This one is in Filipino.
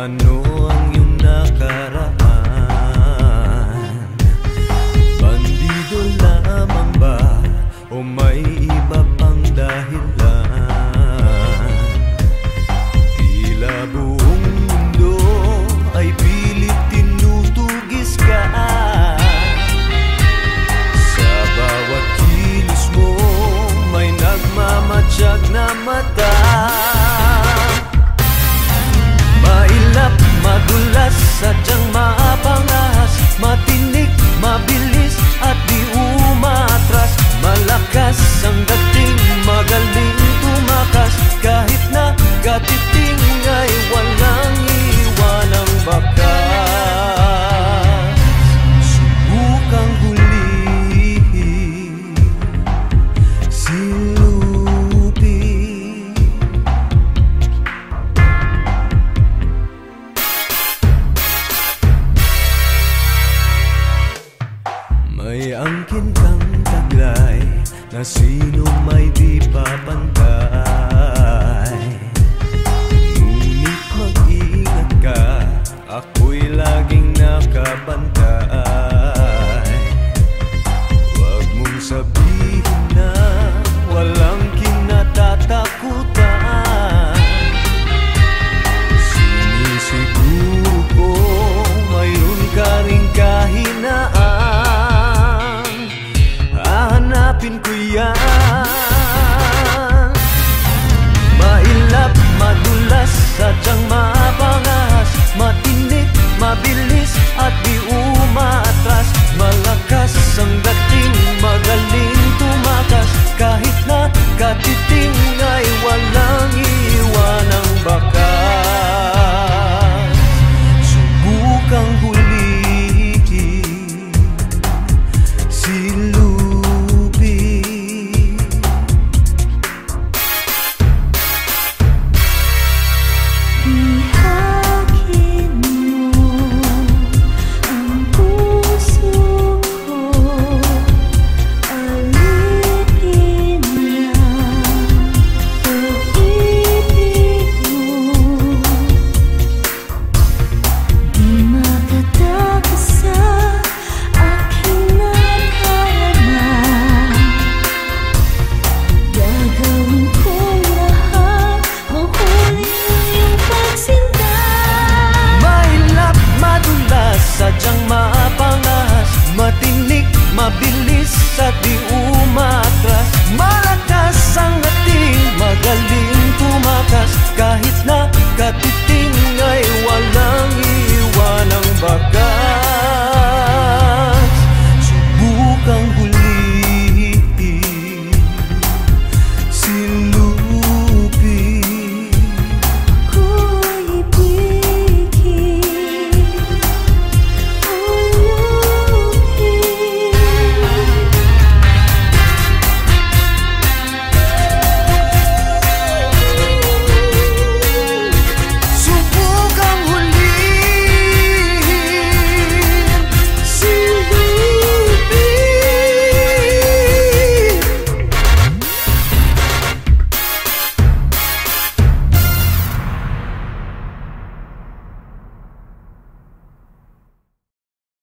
ano ang iyong nakaraan? Bandido lamang ba? O may iba pang dahilan? Tila buhay May angkin kang taglay na sino may di papantay pin kuya